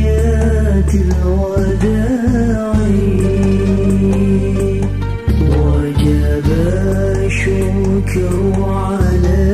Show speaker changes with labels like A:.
A: ثانيات الوداع وجب الشكر عليه